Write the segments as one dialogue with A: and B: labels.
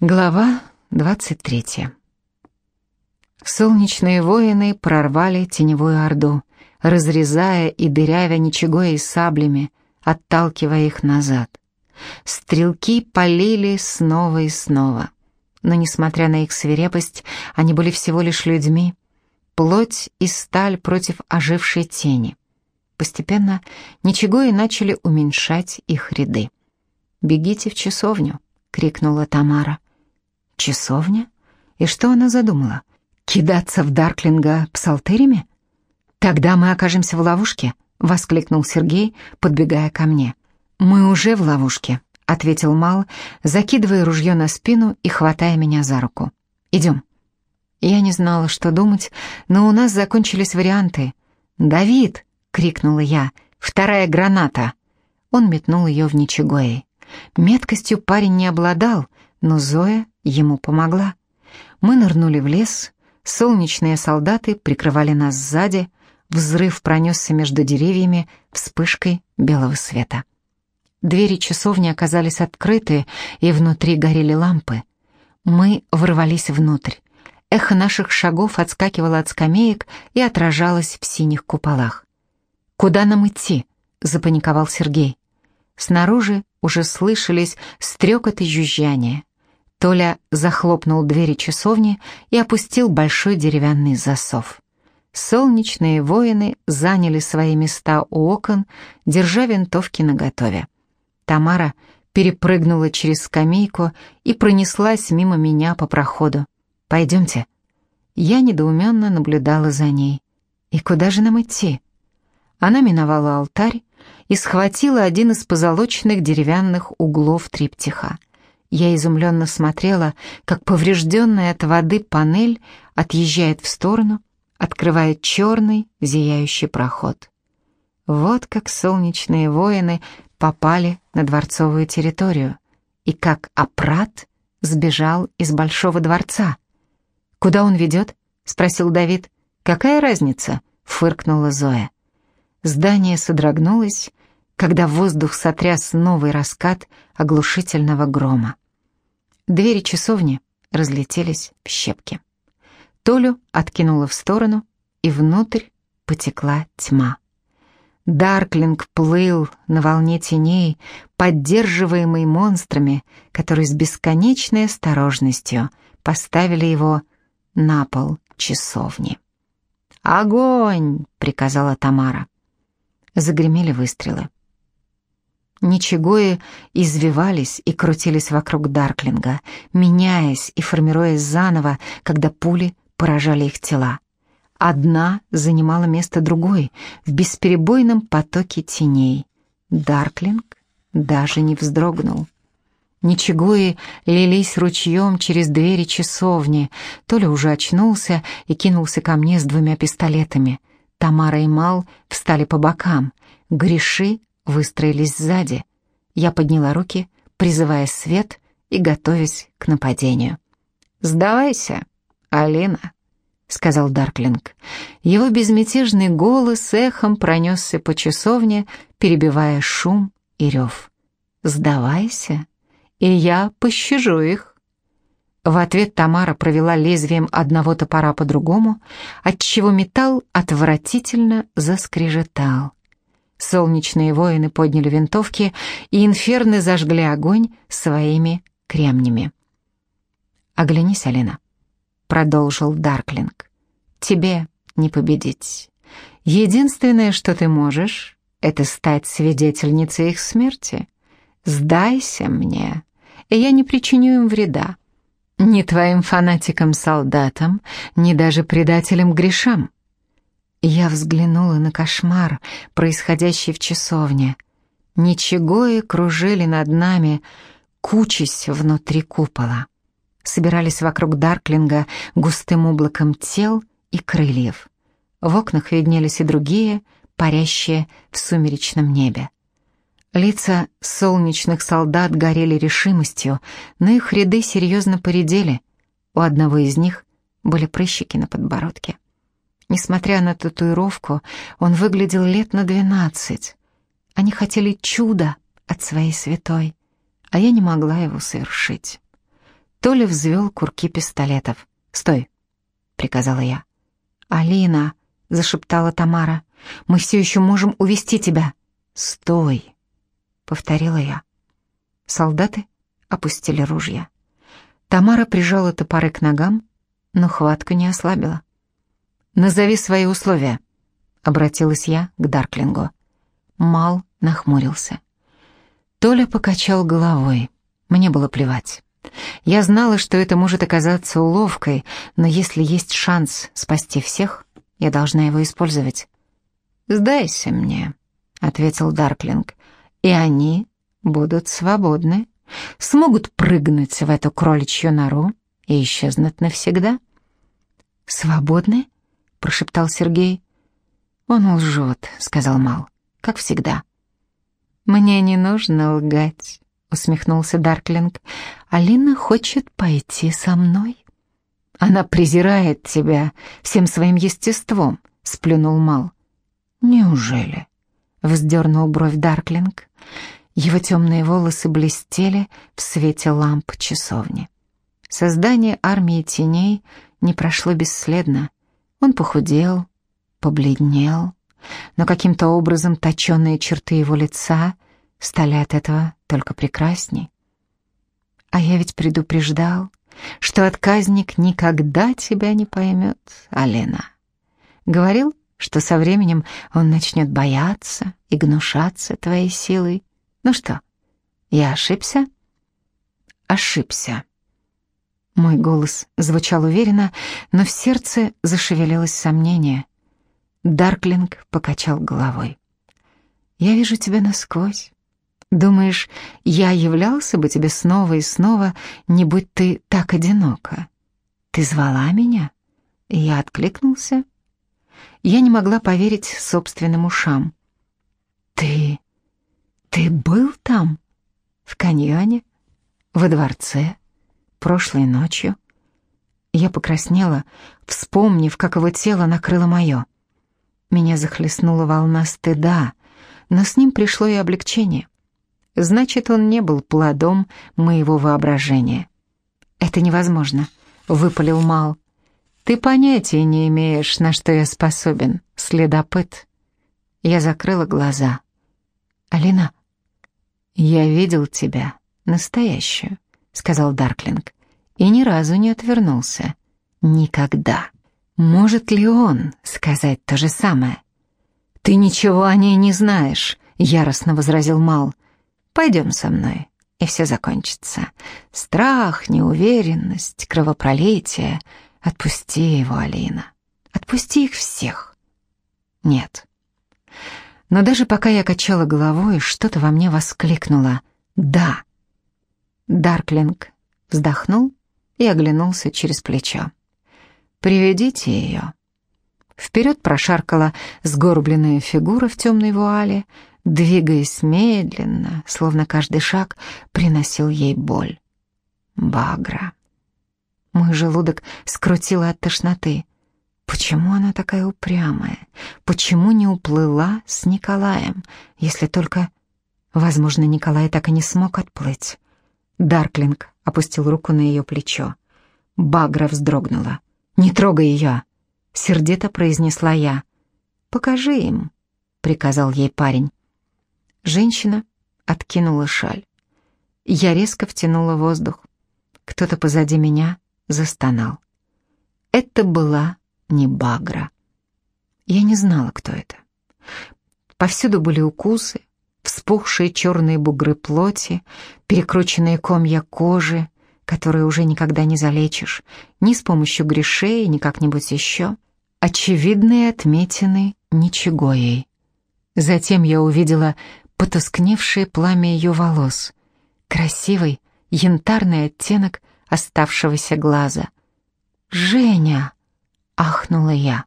A: Глава 23. Солнечные воины прорвали теневую орду, разрезая и дырявя ничего и саблями, отталкивая их назад. Стрелки полили снова и снова. Но, несмотря на их свирепость, они были всего лишь людьми, плоть и сталь против ожившей тени. Постепенно ничего и начали уменьшать их ряды. «Бегите в часовню!» — крикнула Тамара. Часовня? И что она задумала? Кидаться в Дарклинга псалтерями? Тогда мы окажемся в ловушке, воскликнул Сергей, подбегая ко мне. Мы уже в ловушке, ответил Мал, закидывая ружье на спину и хватая меня за руку. Идем. Я не знала, что думать, но у нас закончились варианты. «Давид!» — крикнула я. «Вторая граната!» Он метнул ее в Ничегои. Меткостью парень не обладал, но Зоя ему помогла. Мы нырнули в лес, солнечные солдаты прикрывали нас сзади, взрыв пронесся между деревьями вспышкой белого света. Двери часовни оказались открыты, и внутри горели лампы. Мы ворвались внутрь. Эхо наших шагов отскакивало от скамеек и отражалось в синих куполах. «Куда нам идти?» — запаниковал Сергей. Снаружи уже слышались стрекот и жужжание. Толя захлопнул двери часовни и опустил большой деревянный засов. Солнечные воины заняли свои места у окон, держа винтовки наготове. Тамара перепрыгнула через скамейку и пронеслась мимо меня по проходу. «Пойдемте». Я недоуменно наблюдала за ней. «И куда же нам идти?» Она миновала алтарь и схватила один из позолоченных деревянных углов триптиха. Я изумленно смотрела, как поврежденная от воды панель отъезжает в сторону, открывает черный зияющий проход. Вот как солнечные воины попали на дворцовую территорию, и как Апрат сбежал из Большого дворца. «Куда он ведет?» — спросил Давид. «Какая разница?» — фыркнула Зоя. Здание содрогнулось, когда воздух сотряс новый раскат оглушительного грома. Двери часовни разлетелись в щепки. Толю откинула в сторону, и внутрь потекла тьма. Дарклинг плыл на волне теней, поддерживаемый монстрами, которые с бесконечной осторожностью поставили его на пол часовни. «Огонь!» — приказала Тамара. Загремели выстрелы. Ничегои извивались и крутились вокруг Дарклинга, меняясь и формируясь заново, когда пули поражали их тела. Одна занимала место другой в бесперебойном потоке теней. Дарклинг даже не вздрогнул. Ничегои лились ручьем через двери часовни. Толя уже очнулся и кинулся ко мне с двумя пистолетами. Тамара и Мал встали по бокам. Гриши выстроились сзади. Я подняла руки, призывая свет и готовясь к нападению. «Сдавайся, Алина», — сказал Дарклинг. Его безмятежный голос эхом пронесся по часовне, перебивая шум и рев. «Сдавайся, и я пощажу их». В ответ Тамара провела лезвием одного топора по другому, отчего металл отвратительно заскрежетал. Солнечные воины подняли винтовки, и инферны зажгли огонь своими кремнями. «Оглянись, Алина», — продолжил Дарклинг. «Тебе не победить. Единственное, что ты можешь, это стать свидетельницей их смерти. Сдайся мне, и я не причиню им вреда. Ни твоим фанатикам-солдатам, ни даже предателям-грешам». Я взглянула на кошмар, происходящий в часовне. Ничегои кружили над нами, кучась внутри купола. Собирались вокруг Дарклинга густым облаком тел и крыльев. В окнах виднелись и другие, парящие в сумеречном небе. Лица солнечных солдат горели решимостью, но их ряды серьезно поредели. У одного из них были прыщики на подбородке. Несмотря на татуировку, он выглядел лет на двенадцать. Они хотели чуда от своей святой, а я не могла его совершить. Толя взвел курки пистолетов. «Стой!» — приказала я. «Алина!» — зашептала Тамара. «Мы все еще можем увести тебя!» «Стой!» — повторила я. Солдаты опустили ружья. Тамара прижала топоры к ногам, но хватка не ослабила. «Назови свои условия», — обратилась я к Дарклингу. Мал нахмурился. Толя покачал головой. Мне было плевать. Я знала, что это может оказаться уловкой, но если есть шанс спасти всех, я должна его использовать. «Сдайся мне», — ответил Дарклинг, — «и они будут свободны, смогут прыгнуть в эту кроличью нору и исчезнуть навсегда». «Свободны?» — прошептал Сергей. «Он лжет», — сказал Мал, — «как всегда». «Мне не нужно лгать», — усмехнулся Дарклинг. «Алина хочет пойти со мной». «Она презирает тебя всем своим естеством», — сплюнул Мал. «Неужели?» — вздернул бровь Дарклинг. Его темные волосы блестели в свете ламп часовни. Создание армии теней не прошло бесследно. Он похудел, побледнел, но каким-то образом точенные черты его лица стали от этого только прекрасней. А я ведь предупреждал, что отказник никогда тебя не поймет, Алена. Говорил, что со временем он начнет бояться и гнушаться твоей силой. Ну что, я ошибся? Ошибся. Мой голос звучал уверенно, но в сердце зашевелилось сомнение. Дарклинг покачал головой. «Я вижу тебя насквозь. Думаешь, я являлся бы тебе снова и снова, не будь ты так одинока? Ты звала меня?» И я откликнулся. Я не могла поверить собственным ушам. «Ты... ты был там? В каньоне? Во дворце? Прошлой ночью?» Я покраснела, вспомнив, как его тело накрыло мое. Меня захлестнула волна стыда, но с ним пришло и облегчение. Значит, он не был плодом моего воображения. «Это невозможно», — выпалил Мал. «Ты понятия не имеешь, на что я способен, следопыт». Я закрыла глаза. «Алина, я видел тебя, настоящую», — сказал Дарклинг, и ни разу не отвернулся. «Никогда». Может ли он сказать то же самое? «Ты ничего о ней не знаешь», — яростно возразил Мал. Пойдем со мной, и все закончится. Страх, неуверенность, кровопролитие. Отпусти его, Алина. Отпусти их всех. Нет. Но даже пока я качала головой, что-то во мне воскликнуло. «Да». Дарклинг вздохнул и оглянулся через плечо. «Приведите ее». Вперед прошаркала сгорбленная фигура в темной вуале, двигаясь медленно, словно каждый шаг приносил ей боль. Багра. Мой желудок скрутило от тошноты. Почему она такая упрямая? Почему не уплыла с Николаем, если только... Возможно, Николай так и не смог отплыть. Дарклинг опустил руку на ее плечо. Багра вздрогнула. «Не трогай ее!» — сердито произнесла я. «Покажи им», — приказал ей парень. Женщина откинула шаль. Я резко втянула воздух. Кто-то позади меня застонал. Это была не Багра. Я не знала, кто это. Повсюду были укусы, вспухшие черные бугры плоти, перекрученные комья кожи, которые уже никогда не залечишь, ни с помощью грешей, ни как-нибудь еще. Очевидные отметины ничего ей. Затем я увидела потускневшее пламя ее волос, красивый янтарный оттенок оставшегося глаза. «Женя!» — ахнула я.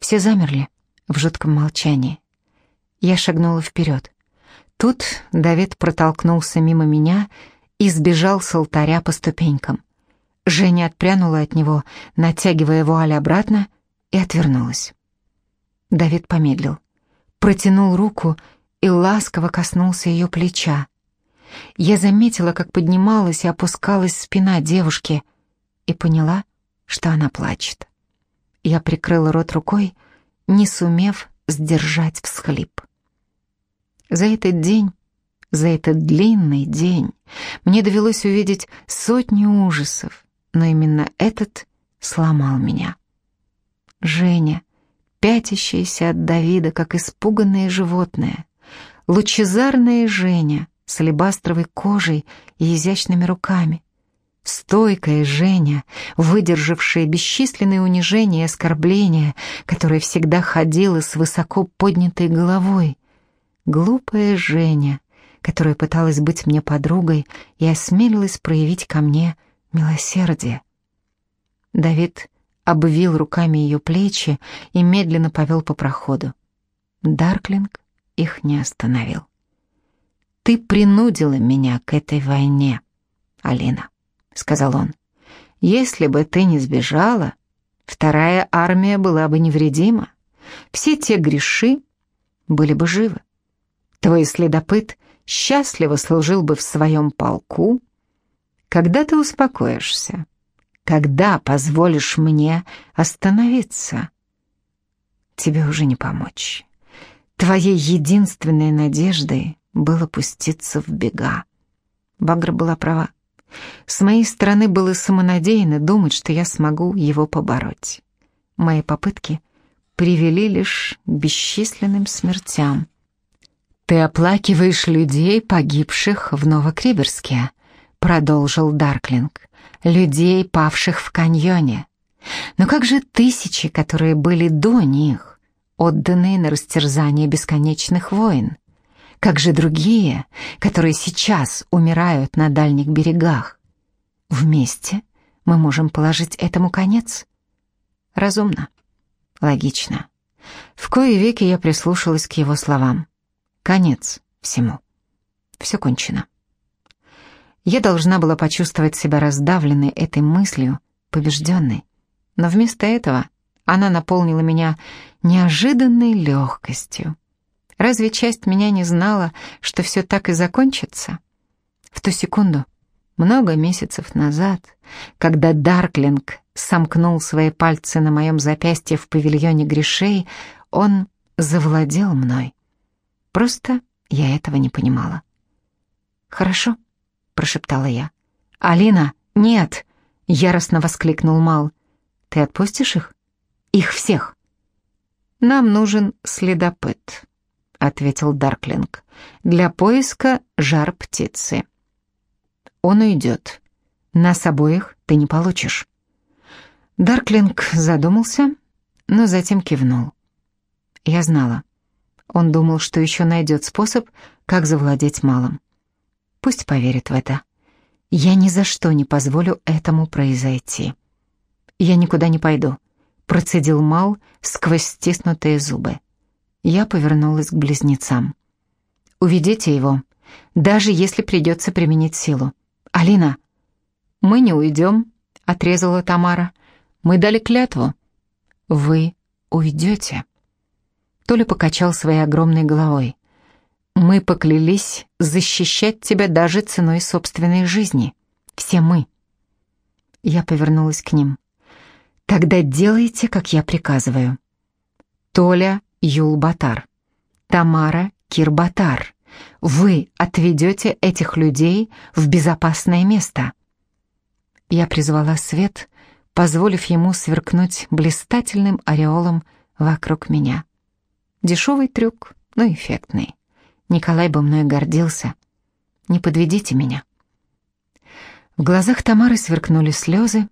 A: Все замерли в жутком молчании. Я шагнула вперед. Тут Давид протолкнулся мимо меня и сбежал с алтаря по ступенькам. Женя отпрянула от него, натягивая вуаль обратно, и отвернулась. Давид помедлил, протянул руку и ласково коснулся ее плеча. Я заметила, как поднималась и опускалась спина девушки, и поняла, что она плачет. Я прикрыла рот рукой, не сумев сдержать всхлип. За этот день, за этот длинный день, мне довелось увидеть сотни ужасов, но именно этот сломал меня. Женя, пятящаяся от Давида, как испуганное животное, лучезарная Женя с алебастровой кожей и изящными руками, стойкая Женя, выдержавшая бесчисленные унижения и оскорбления, которая всегда ходила с высоко поднятой головой, глупая Женя, которая пыталась быть мне подругой и осмелилась проявить ко мне милосердие. Давид обвил руками ее плечи и медленно повел по проходу. Дарклинг их не остановил. «Ты принудила меня к этой войне, Алина», — сказал он. «Если бы ты не сбежала, вторая армия была бы невредима. Все те греши были бы живы. Твой следопыт счастливо служил бы в своем полку. Когда ты успокоишься? Когда позволишь мне остановиться? Тебе уже не помочь. Твоей единственной надеждой было пуститься в бега. Багра была права. С моей стороны было самонадеянно думать, что я смогу его побороть. Мои попытки привели лишь к бесчисленным смертям. «Ты оплакиваешь людей, погибших в Новокриберске», — продолжил Дарклинг. «Людей, павших в каньоне. Но как же тысячи, которые были до них, отданные на растерзание бесконечных войн? Как же другие, которые сейчас умирают на дальних берегах? Вместе мы можем положить этому конец? Разумно, логично. В кои веки я прислушалась к его словам. Конец всему. Все кончено. Я должна была почувствовать себя раздавленной этой мыслью, побежденной. Но вместо этого она наполнила меня неожиданной легкостью. Разве часть меня не знала, что все так и закончится? В ту секунду, много месяцев назад, когда Дарклинг сомкнул свои пальцы на моем запястье в павильоне грешей, он завладел мной. Просто я этого не понимала. «Хорошо», — прошептала я. «Алина, нет!» — яростно воскликнул Мал. «Ты отпустишь их? Их всех?» «Нам нужен следопыт», — ответил Дарклинг, «для поиска жар птицы». «Он уйдет. Нас обоих ты не получишь». Дарклинг задумался, но затем кивнул. Я знала. Он думал, что еще найдет способ, как завладеть малым. Пусть поверит в это. Я ни за что не позволю этому произойти. Я никуда не пойду, процедил Мал сквозь стиснутые зубы. Я повернулась к близнецам. Уведите его, даже если придется применить силу. Алина, мы не уйдем, отрезала Тамара. Мы дали клятву. Вы уйдете. Толя покачал своей огромной головой. «Мы поклялись защищать тебя даже ценой собственной жизни. Все мы». Я повернулась к ним. «Тогда делайте, как я приказываю. Толя Юлбатар, Тамара Кирбатар, вы отведете этих людей в безопасное место». Я призвала свет, позволив ему сверкнуть блистательным ореолом вокруг меня. Дешевый трюк, но эффектный. Николай бы мной гордился. Не подведите меня. В глазах Тамары сверкнули слезы,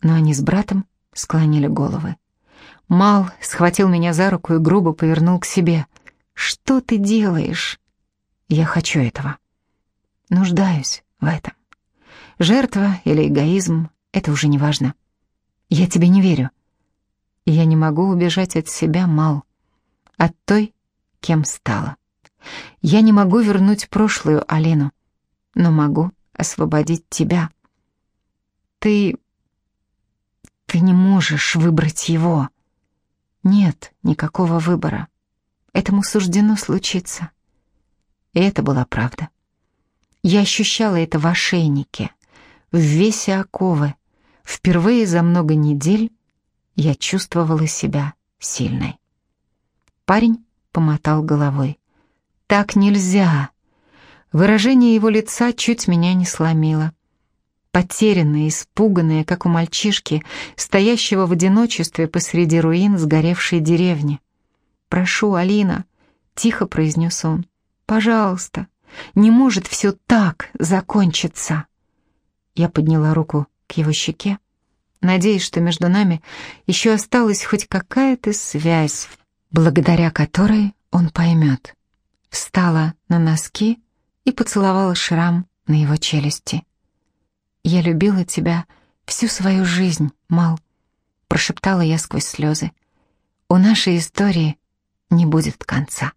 A: но они с братом склонили головы. Мал схватил меня за руку и грубо повернул к себе. «Что ты делаешь?» «Я хочу этого. Нуждаюсь в этом. Жертва или эгоизм — это уже не важно. Я тебе не верю. Я не могу убежать от себя, Мал от той, кем стала. Я не могу вернуть прошлую Алину, но могу освободить тебя. Ты... ты не можешь выбрать его. Нет никакого выбора. Этому суждено случиться. И это была правда. Я ощущала это в ошейнике, в весе оковы. Впервые за много недель я чувствовала себя сильной. Парень помотал головой. «Так нельзя!» Выражение его лица чуть меня не сломило. Потерянное, испуганное, как у мальчишки, стоящего в одиночестве посреди руин сгоревшей деревни. «Прошу, Алина», — тихо произнес он, — «пожалуйста, не может все так закончиться». Я подняла руку к его щеке, надеясь, что между нами еще осталась хоть какая-то связь, благодаря которой он поймет. Встала на носки и поцеловала шрам на его челюсти. «Я любила тебя всю свою жизнь, Мал», — прошептала я сквозь слезы. «У нашей истории не будет конца».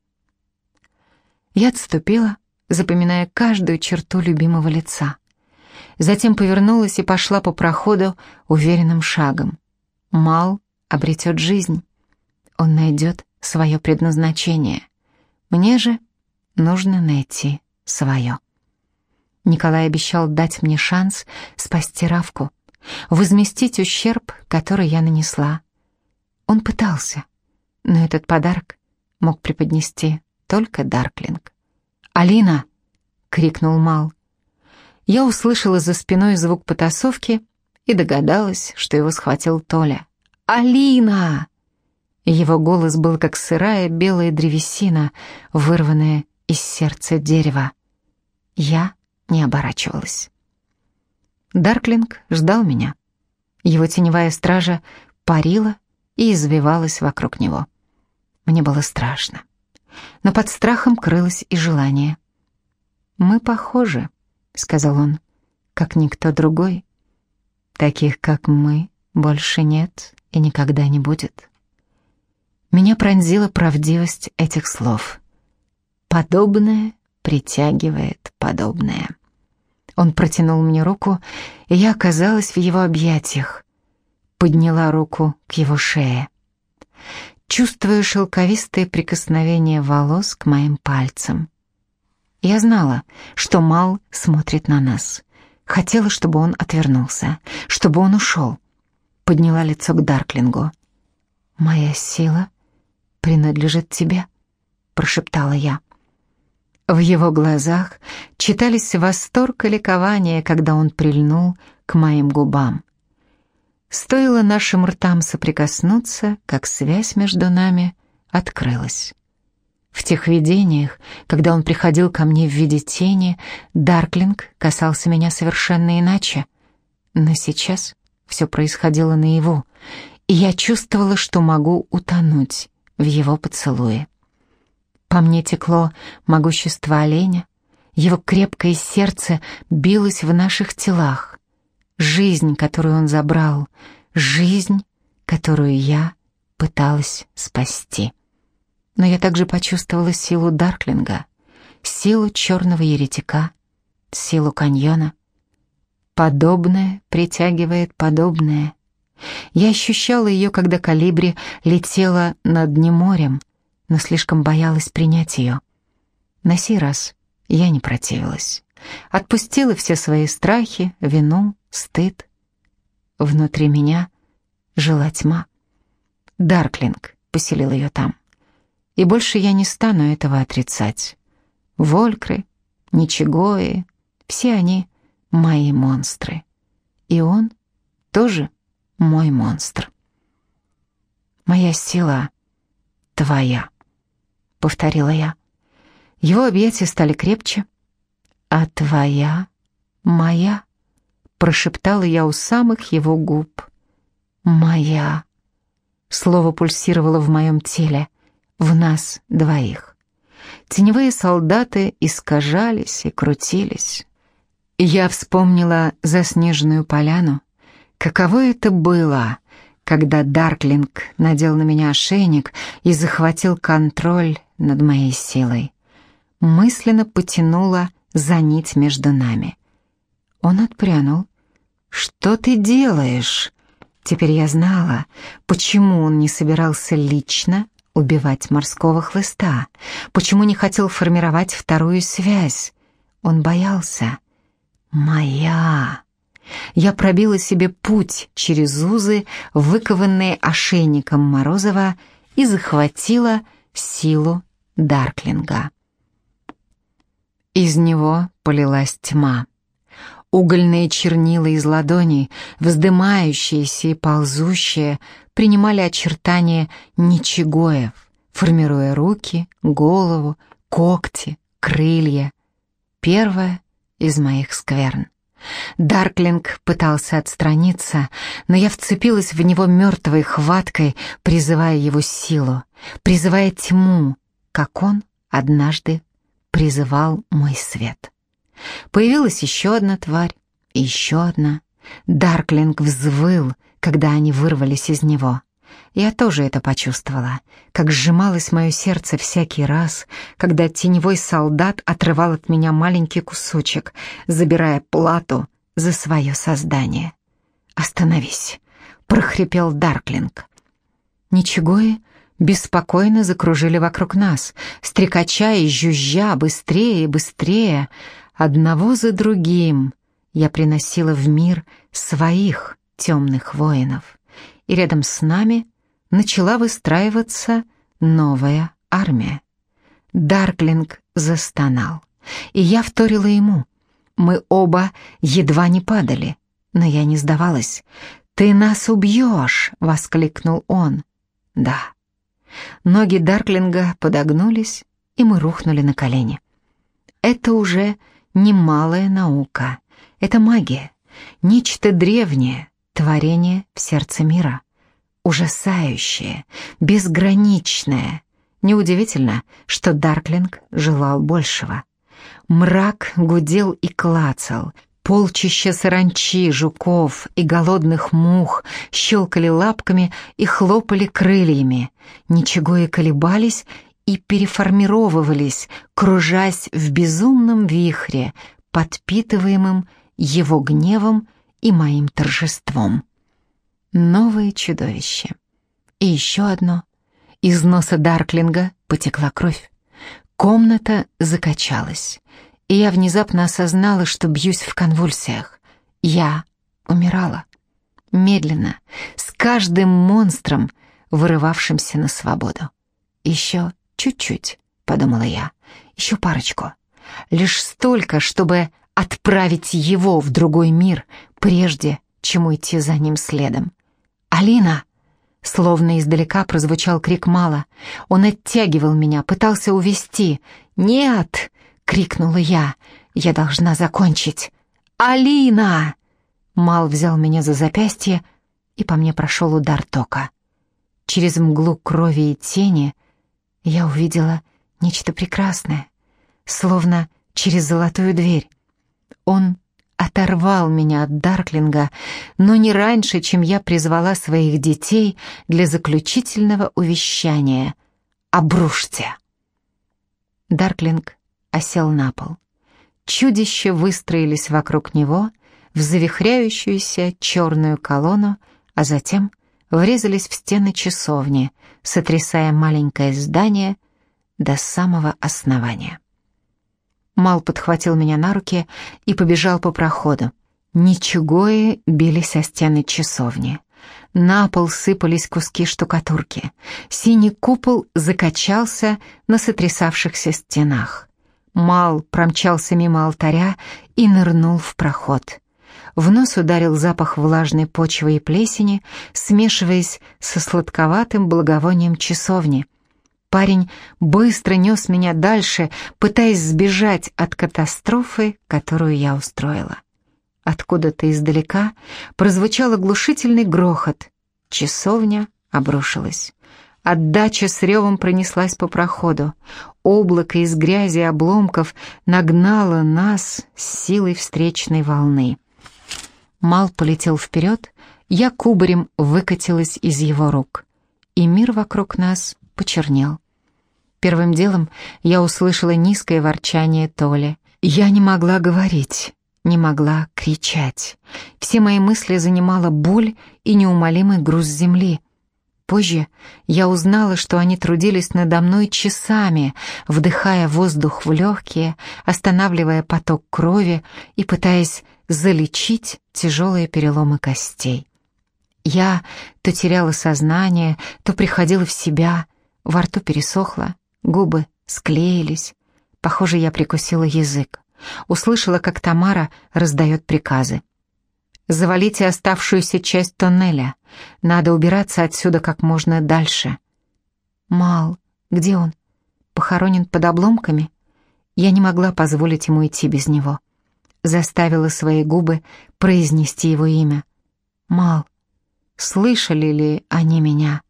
A: Я отступила, запоминая каждую черту любимого лица. Затем повернулась и пошла по проходу уверенным шагом. Мал обретет жизнь. Он найдет свое предназначение. Мне же нужно найти свое. Николай обещал дать мне шанс спасти Равку, возместить ущерб, который я нанесла. Он пытался, но этот подарок мог преподнести только Дарклинг. «Алина!» — крикнул Мал. Я услышала за спиной звук потасовки и догадалась, что его схватил Толя. «Алина!» Его голос был как сырая белая древесина, вырванная из сердца дерева. Я не оборачивалась. Дарклинг ждал меня. Его теневая стража парила и извивалась вокруг него. Мне было страшно. Но под страхом крылось и желание. «Мы похожи», — сказал он, — «как никто другой. Таких, как мы, больше нет и никогда не будет». Меня пронзила правдивость этих слов. Подобное притягивает подобное. Он протянул мне руку, и я оказалась в его объятиях. Подняла руку к его шее. Чувствую шелковистое прикосновение волос к моим пальцам. Я знала, что Мал смотрит на нас. Хотела, чтобы он отвернулся, чтобы он ушел. Подняла лицо к Дарклингу. «Моя сила принадлежит тебе», — прошептала я. В его глазах читались восторг и ликование, когда он прильнул к моим губам. Стоило нашим ртам соприкоснуться, как связь между нами открылась. В тех видениях, когда он приходил ко мне в виде тени, Дарклинг касался меня совершенно иначе. Но сейчас все происходило наяву, и я чувствовала, что могу утонуть в его поцелуе. По мне текло могущество оленя, его крепкое сердце билось в наших телах. Жизнь, которую он забрал, жизнь, которую я пыталась спасти. Но я также почувствовала силу Дарклинга, силу черного еретика, силу каньона. Подобное притягивает подобное. Я ощущала ее, когда калибри летела над морем, но слишком боялась принять ее. На сей раз я не противилась. Отпустила все свои страхи, вину, стыд. Внутри меня жила тьма. Дарклинг поселил ее там. И больше я не стану этого отрицать. Волькры, Ничегои, все они мои монстры. И он тоже мой монстр. Моя сила твоя повторила я. Его объятия стали крепче. «А твоя, моя?» — прошептала я у самых его губ. «Моя». Слово пульсировало в моем теле, в нас двоих. Теневые солдаты искажались и крутились. Я вспомнила заснеженную поляну. Каково это было когда Дарклинг надел на меня ошейник и захватил контроль над моей силой. Мысленно потянула за нить между нами. Он отпрянул. «Что ты делаешь?» Теперь я знала, почему он не собирался лично убивать морского хлыста, почему не хотел формировать вторую связь. Он боялся. «Моя!» Я пробила себе путь через узы, выкованные ошейником Морозова, и захватила силу Дарклинга. Из него полилась тьма. Угольные чернила из ладоней, вздымающиеся и ползущие, принимали очертания ничегоев, формируя руки, голову, когти, крылья. Первое из моих скверн. Дарклинг пытался отстраниться, но я вцепилась в него мертвой хваткой, призывая его силу, призывая тьму, как он однажды призывал мой свет. Появилась еще одна тварь, еще одна. Дарклинг взвыл, когда они вырвались из него. Я тоже это почувствовала, как сжималось мое сердце всякий раз, когда теневой солдат отрывал от меня маленький кусочек, забирая плату за свое создание. «Остановись!» — прохрипел Дарклинг. Ничегои беспокойно закружили вокруг нас, стрекача и жужжа быстрее и быстрее, одного за другим. Я приносила в мир своих темных воинов, и рядом с нами начала выстраиваться новая армия. Дарклинг застонал, и я вторила ему. Мы оба едва не падали, но я не сдавалась. «Ты нас убьешь!» — воскликнул он. «Да». Ноги Дарклинга подогнулись, и мы рухнули на колени. Это уже немалая наука. Это магия, нечто древнее, творение в сердце мира. Ужасающее, безграничное. Неудивительно, что Дарклинг желал большего. Мрак гудел и клацал, Полчища саранчи, жуков и голодных мух щелкали лапками и хлопали крыльями. Ничего и колебались и переформировывались, кружась в безумном вихре, подпитываемым его гневом и моим торжеством. Новое чудовище. И еще одно. Из носа Дарклинга потекла кровь. Комната закачалась и я внезапно осознала, что бьюсь в конвульсиях. Я умирала. Медленно, с каждым монстром, вырывавшимся на свободу. «Еще чуть-чуть», — подумала я, — «еще парочку. Лишь столько, чтобы отправить его в другой мир, прежде чем уйти за ним следом. «Алина!» Словно издалека прозвучал крик Мала. Он оттягивал меня, пытался увести. «Нет!» крикнула я. «Я должна закончить!» «Алина!» Мал взял меня за запястье, и по мне прошел удар тока. Через мглу крови и тени я увидела нечто прекрасное, словно через золотую дверь. Он оторвал меня от Дарклинга, но не раньше, чем я призвала своих детей для заключительного увещания. «Обрушьте!» Дарклинг осел на пол. Чудища выстроились вокруг него в завихряющуюся черную колонну, а затем врезались в стены часовни, сотрясая маленькое здание до самого основания. Мал подхватил меня на руки и побежал по проходу. Ничегои бились о стены часовни. На пол сыпались куски штукатурки. Синий купол закачался на сотрясавшихся стенах. Мал промчался мимо алтаря и нырнул в проход. В нос ударил запах влажной почвы и плесени, смешиваясь со сладковатым благовонием часовни. Парень быстро нес меня дальше, пытаясь сбежать от катастрофы, которую я устроила. Откуда-то издалека прозвучал оглушительный грохот. Часовня обрушилась. Отдача с ревом пронеслась по проходу. Облако из грязи и обломков нагнало нас с силой встречной волны. Мал полетел вперед, я кубарем выкатилась из его рук, и мир вокруг нас почернел. Первым делом я услышала низкое ворчание Толи. Я не могла говорить, не могла кричать. Все мои мысли занимала боль и неумолимый груз земли — Позже я узнала, что они трудились надо мной часами, вдыхая воздух в легкие, останавливая поток крови и пытаясь залечить тяжелые переломы костей. Я то теряла сознание, то приходила в себя, во рту пересохло, губы склеились. Похоже, я прикусила язык. Услышала, как Тамара раздает приказы. «Завалите оставшуюся часть тоннеля. Надо убираться отсюда как можно дальше». «Мал, где он? Похоронен под обломками?» Я не могла позволить ему идти без него. Заставила свои губы произнести его имя. «Мал, слышали ли они меня?»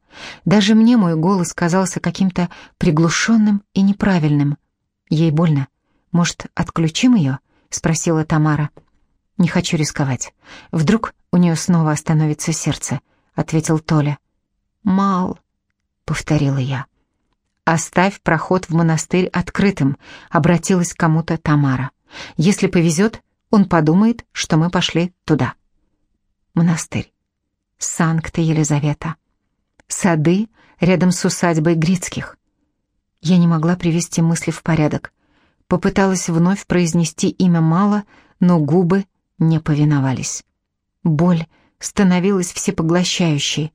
A: Даже мне мой голос казался каким-то приглушенным и неправильным. Ей больно. Может, отключим ее? Спросила Тамара. Не хочу рисковать. Вдруг у нее снова остановится сердце, ответил Толя. Мал, повторила я. Оставь проход в монастырь открытым, обратилась к кому-то Тамара. Если повезет, он подумает, что мы пошли туда. Монастырь. Санкт-Елизавета сады рядом с усадьбой Грицких. Я не могла привести мысли в порядок. Попыталась вновь произнести имя Мала, но губы не повиновались. Боль становилась всепоглощающей.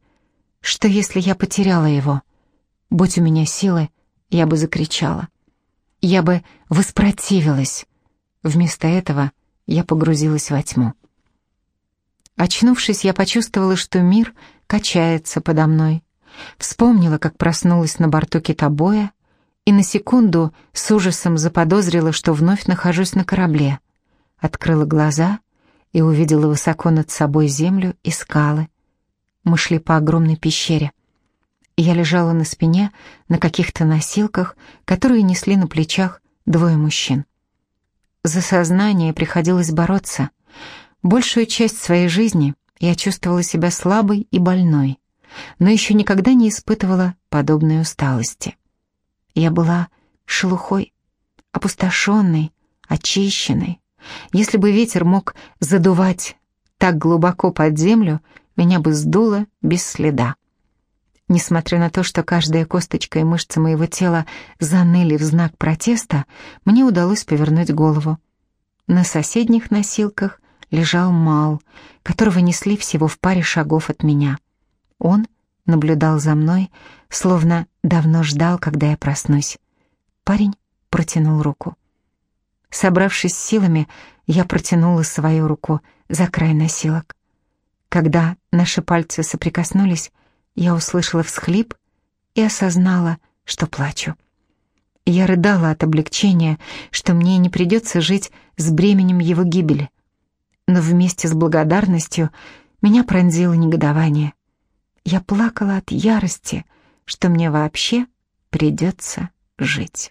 A: Что если я потеряла его? Будь у меня силы, я бы закричала. Я бы воспротивилась. Вместо этого я погрузилась во тьму. Очнувшись, я почувствовала, что мир качается подо мной. Вспомнила, как проснулась на борту китобоя, и на секунду с ужасом заподозрила, что вновь нахожусь на корабле. Открыла глаза и увидела высоко над собой землю и скалы. Мы шли по огромной пещере. Я лежала на спине на каких-то носилках, которые несли на плечах двое мужчин. За сознание приходилось бороться. Большую часть своей жизни я чувствовала себя слабой и больной но еще никогда не испытывала подобной усталости. Я была шелухой, опустошенной, очищенной. Если бы ветер мог задувать так глубоко под землю, меня бы сдуло без следа. Несмотря на то, что каждая косточка и мышца моего тела заныли в знак протеста, мне удалось повернуть голову. На соседних носилках лежал Мал, которого несли всего в паре шагов от меня. Он наблюдал за мной, словно давно ждал, когда я проснусь. Парень протянул руку. Собравшись силами, я протянула свою руку за край носилок. Когда наши пальцы соприкоснулись, я услышала всхлип и осознала, что плачу. Я рыдала от облегчения, что мне не придется жить с бременем его гибели. Но вместе с благодарностью меня пронзило негодование. Я плакала от ярости, что мне вообще придется жить.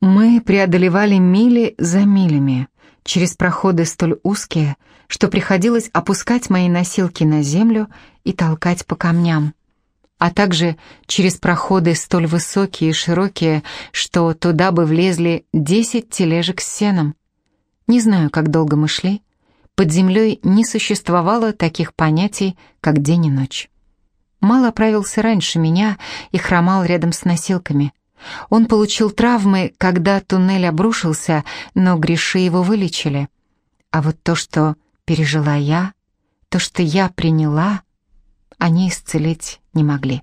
A: Мы преодолевали мили за милями, через проходы столь узкие, что приходилось опускать мои носилки на землю и толкать по камням, а также через проходы столь высокие и широкие, что туда бы влезли десять тележек с сеном. Не знаю, как долго мы шли, под землей не существовало таких понятий, как день и ночь. Мал оправился раньше меня и хромал рядом с носилками. Он получил травмы, когда туннель обрушился, но греши его вылечили. А вот то, что пережила я, то, что я приняла, они исцелить не могли.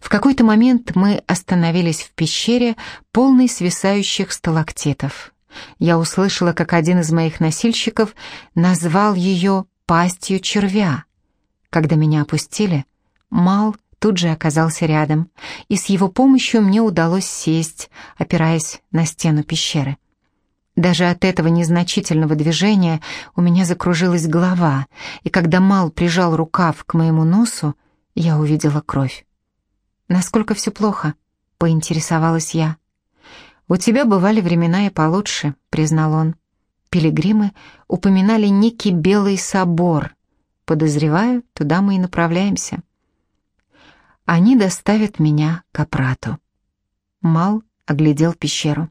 A: В какой-то момент мы остановились в пещере, полной свисающих сталактитов я услышала, как один из моих носильщиков назвал ее «пастью червя». Когда меня опустили, Мал тут же оказался рядом, и с его помощью мне удалось сесть, опираясь на стену пещеры. Даже от этого незначительного движения у меня закружилась голова, и когда Мал прижал рукав к моему носу, я увидела кровь. «Насколько все плохо?» — поинтересовалась я. «У тебя бывали времена и получше», — признал он. Пилигримы упоминали некий Белый собор. Подозреваю, туда мы и направляемся. Они доставят меня к Апрату. Мал оглядел пещеру.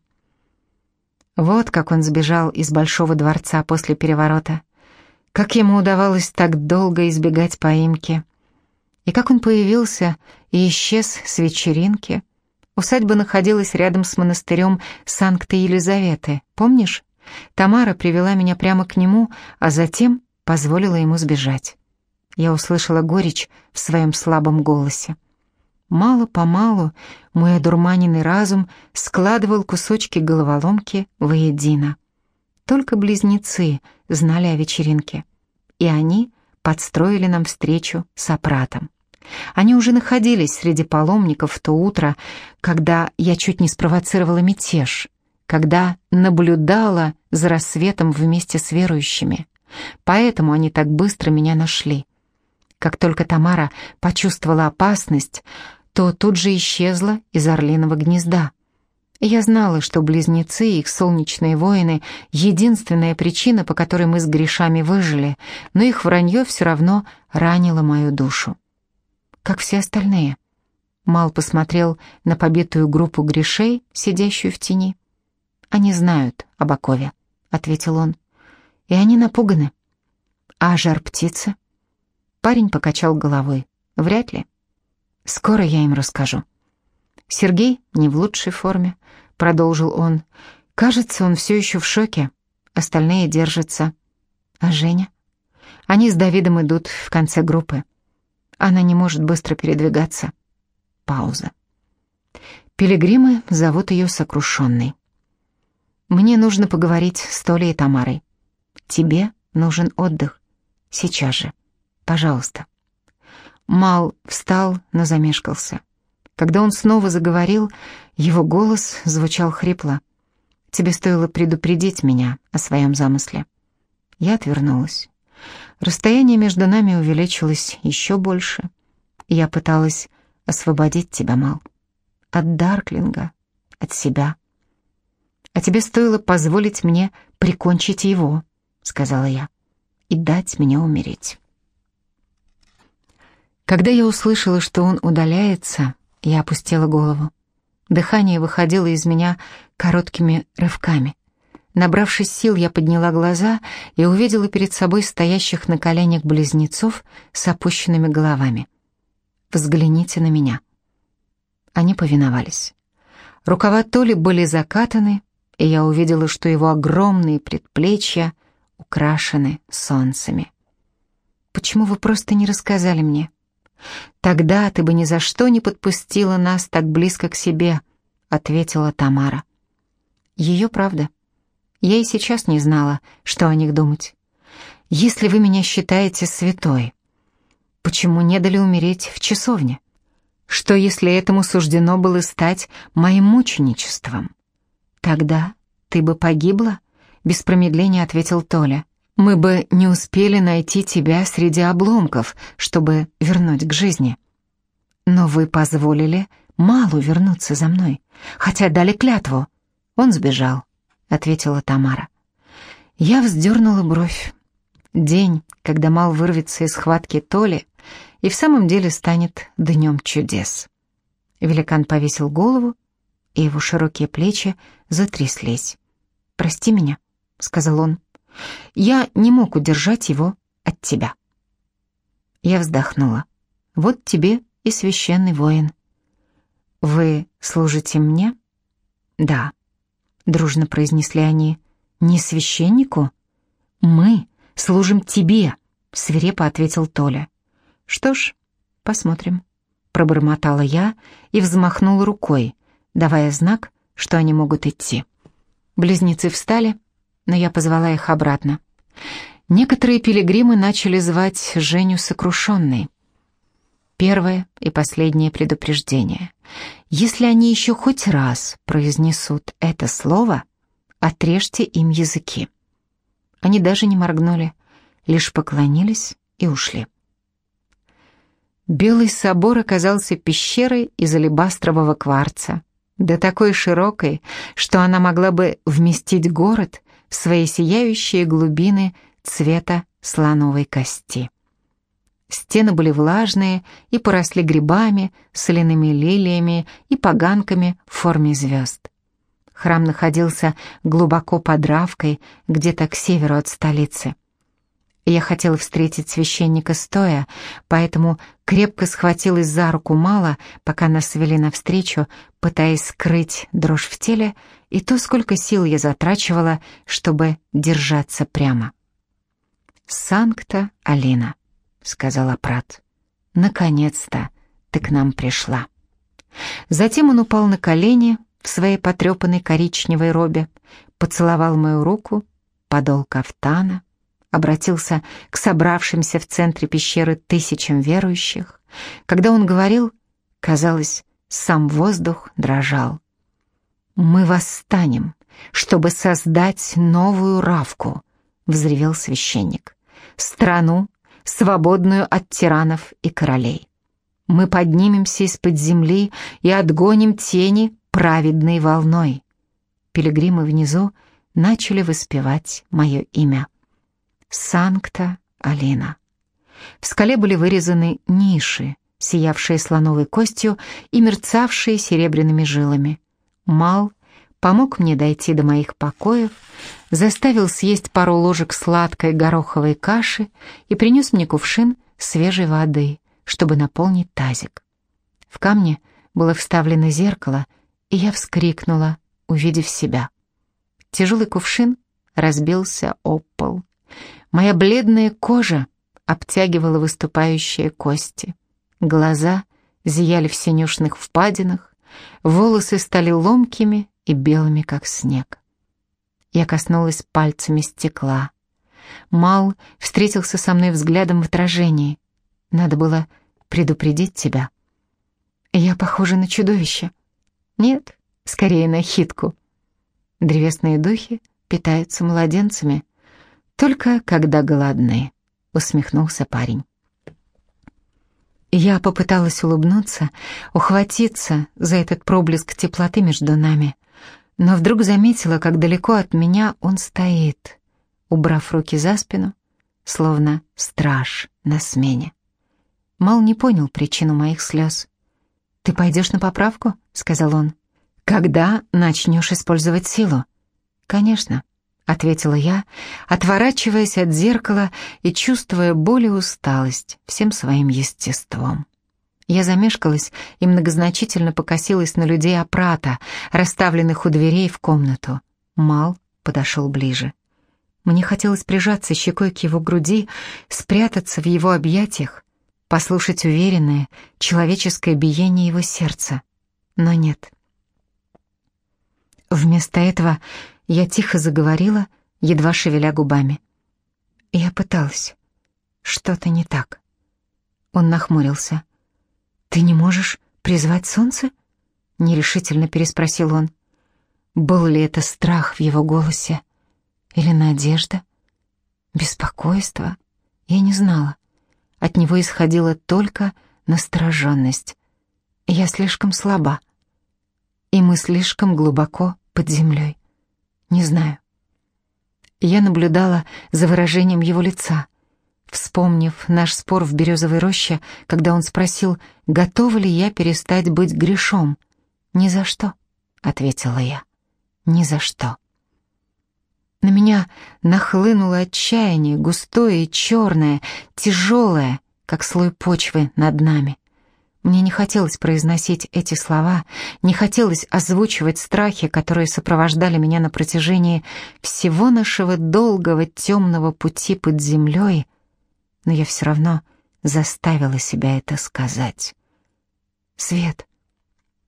A: Вот как он сбежал из Большого дворца после переворота. Как ему удавалось так долго избегать поимки. И как он появился и исчез с вечеринки. Усадьба находилась рядом с монастырем Санкта-Елизаветы, помнишь? Тамара привела меня прямо к нему, а затем позволила ему сбежать. Я услышала горечь в своем слабом голосе. Мало-помалу мой одурманенный разум складывал кусочки головоломки воедино. Только близнецы знали о вечеринке, и они подстроили нам встречу с опратом. Они уже находились среди паломников в то утро, когда я чуть не спровоцировала мятеж, когда наблюдала за рассветом вместе с верующими. Поэтому они так быстро меня нашли. Как только Тамара почувствовала опасность, то тут же исчезла из орлиного гнезда. Я знала, что близнецы и их солнечные воины — единственная причина, по которой мы с грешами выжили, но их вранье все равно ранило мою душу. Как все остальные. Мал посмотрел на побитую группу грешей, сидящую в тени. «Они знают об окове», — ответил он. «И они напуганы». «А жар-птица?» Парень покачал головой. «Вряд ли. Скоро я им расскажу». «Сергей не в лучшей форме», — продолжил он. «Кажется, он все еще в шоке. Остальные держатся. А Женя?» Они с Давидом идут в конце группы. Она не может быстро передвигаться. Пауза. Пилигримы зовут ее сокрушенной. Мне нужно поговорить с Толей и Тамарой. Тебе нужен отдых. Сейчас же. Пожалуйста». Мал встал, но замешкался. Когда он снова заговорил, его голос звучал хрипло. «Тебе стоило предупредить меня о своем замысле». Я отвернулась. Расстояние между нами увеличилось еще больше. Я пыталась освободить тебя, Мал. От Дарклинга, от себя. А тебе стоило позволить мне прикончить его, сказала я, и дать мне умереть. Когда я услышала, что он удаляется, я опустила голову. Дыхание выходило из меня короткими рывками. Набравшись сил, я подняла глаза и увидела перед собой стоящих на коленях близнецов с опущенными головами. «Взгляните на меня». Они повиновались. Рукава Толи были закатаны, и я увидела, что его огромные предплечья украшены солнцами. «Почему вы просто не рассказали мне?» «Тогда ты бы ни за что не подпустила нас так близко к себе», — ответила Тамара. «Ее правда. Я и сейчас не знала, что о них думать. Если вы меня считаете святой, почему не дали умереть в часовне? Что, если этому суждено было стать моим мученичеством? Тогда ты бы погибла?» — без промедления ответил Толя мы бы не успели найти тебя среди обломков, чтобы вернуть к жизни. Но вы позволили Малу вернуться за мной, хотя дали клятву. Он сбежал, ответила Тамара. Я вздернула бровь. День, когда Мал вырвется из схватки Толи, и в самом деле станет днем чудес. Великан повесил голову, и его широкие плечи затряслись. «Прости меня», — сказал он. Я не мог удержать его от тебя. Я вздохнула. Вот тебе и священный воин. Вы служите мне? Да, дружно произнесли они. Не священнику? Мы служим тебе, свирепо ответил Толя. Что ж, посмотрим. Пробормотала я и взмахнула рукой, давая знак, что они могут идти. Близнецы встали, но я позвала их обратно. Некоторые пилигримы начали звать Женю сокрушенной. Первое и последнее предупреждение. Если они еще хоть раз произнесут это слово, отрежьте им языки. Они даже не моргнули, лишь поклонились и ушли. Белый собор оказался пещерой из алебастрового кварца, да такой широкой, что она могла бы вместить город в свои сияющие глубины цвета слоновой кости. Стены были влажные и поросли грибами, соляными лилиями и поганками в форме звезд. Храм находился глубоко под Равкой, где-то к северу от столицы. Я хотела встретить священника стоя, поэтому крепко схватилась за руку Мала, пока нас вели навстречу, пытаясь скрыть дрожь в теле и то, сколько сил я затрачивала, чтобы держаться прямо. «Санкта Алина», — сказала Прат. «Наконец-то ты к нам пришла». Затем он упал на колени в своей потрепанной коричневой робе, поцеловал мою руку, подол кафтана, обратился к собравшимся в центре пещеры тысячам верующих. Когда он говорил, казалось, сам воздух дрожал. «Мы восстанем, чтобы создать новую Равку», — взревел священник. «Страну, свободную от тиранов и королей. Мы поднимемся из-под земли и отгоним тени праведной волной». Пилигримы внизу начали воспевать мое имя. Санкта Алина. В скале были вырезаны ниши, сиявшие слоновой костью и мерцавшие серебряными жилами. Мал помог мне дойти до моих покоев, заставил съесть пару ложек сладкой гороховой каши и принес мне кувшин свежей воды, чтобы наполнить тазик. В камне было вставлено зеркало, и я вскрикнула, увидев себя. Тяжелый кувшин разбился об пол. Моя бледная кожа обтягивала выступающие кости. Глаза зияли в синюшных впадинах, волосы стали ломкими и белыми, как снег. Я коснулась пальцами стекла. Мал встретился со мной взглядом в отражении. Надо было предупредить тебя. Я похожа на чудовище. Нет, скорее на хитку. Древесные духи питаются младенцами — «Только когда голодны», — усмехнулся парень. Я попыталась улыбнуться, ухватиться за этот проблеск теплоты между нами, но вдруг заметила, как далеко от меня он стоит, убрав руки за спину, словно страж на смене. Мал не понял причину моих слез. «Ты пойдешь на поправку?» — сказал он. «Когда начнешь использовать силу?» «Конечно», — ответила я, отворачиваясь от зеркала и чувствуя боль и усталость всем своим естеством. Я замешкалась и многозначительно покосилась на людей опрата, расставленных у дверей в комнату. Мал подошел ближе. Мне хотелось прижаться щекой к его груди, спрятаться в его объятиях, послушать уверенное, человеческое биение его сердца. Но нет. Вместо этого я тихо заговорила, едва шевеля губами. Я пыталась. Что-то не так. Он нахмурился. «Ты не можешь призвать солнце?» Нерешительно переспросил он. Был ли это страх в его голосе? Или надежда? Беспокойство? Я не знала. От него исходила только настороженность. Я слишком слаба. И мы слишком глубоко под землей. Не знаю. Я наблюдала за выражением его лица, вспомнив наш спор в березовой роще, когда он спросил, готова ли я перестать быть грешом. «Ни за что», — ответила я, — «ни за что». На меня нахлынуло отчаяние, густое и черное, тяжелое, как слой почвы над нами. Мне не хотелось произносить эти слова, не хотелось озвучивать страхи, которые сопровождали меня на протяжении всего нашего долгого темного пути под землей, но я все равно заставила себя это сказать. «Свет,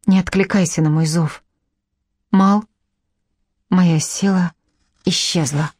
A: не откликайся на мой зов. Мал, моя сила исчезла».